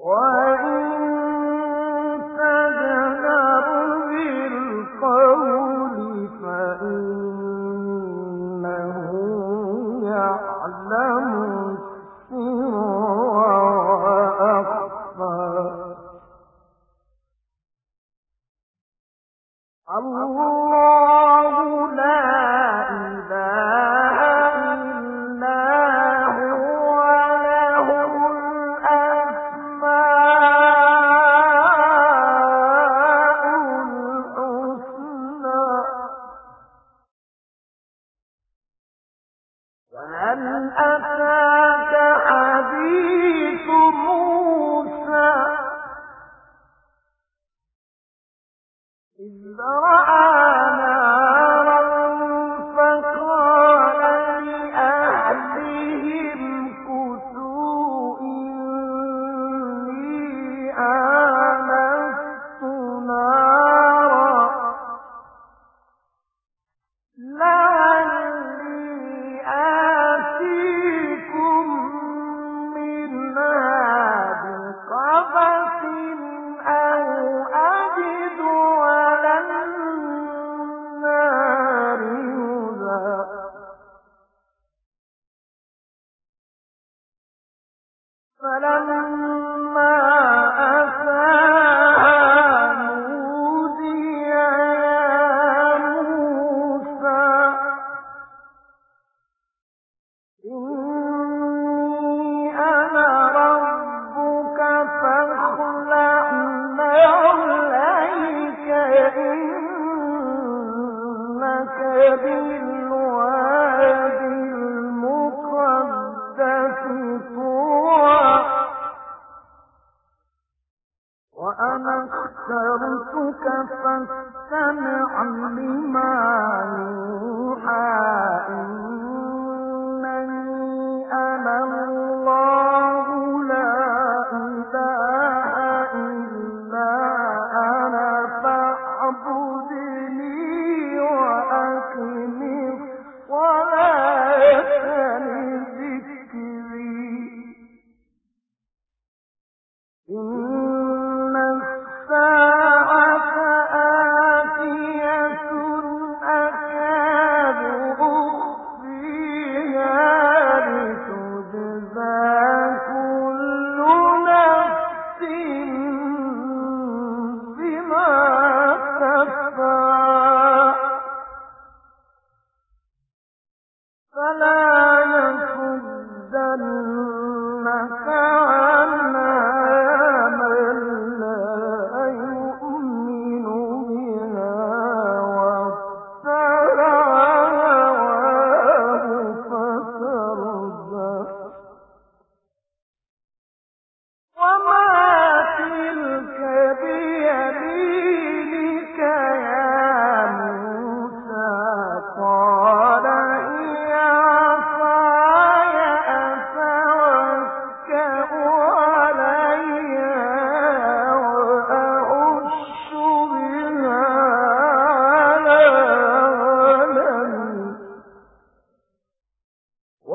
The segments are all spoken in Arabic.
What? ولم أتاك حديث فَلَمَّا ما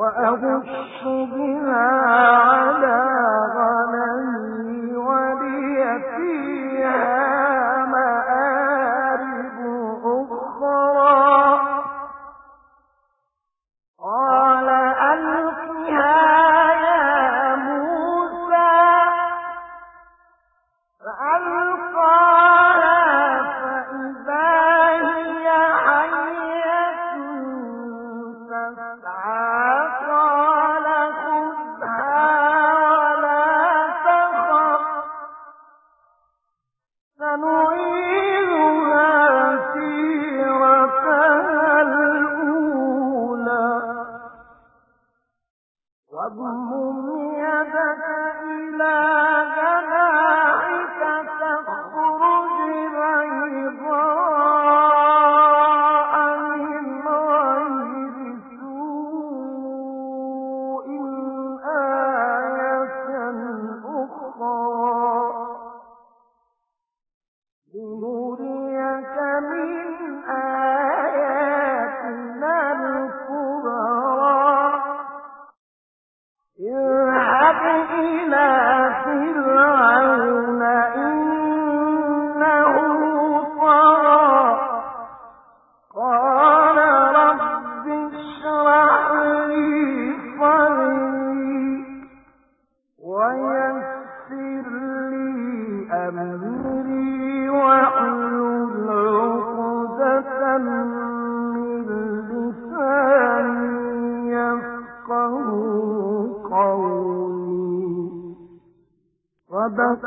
وأبص بها سنعيدها اذهب إلى فرعون ربه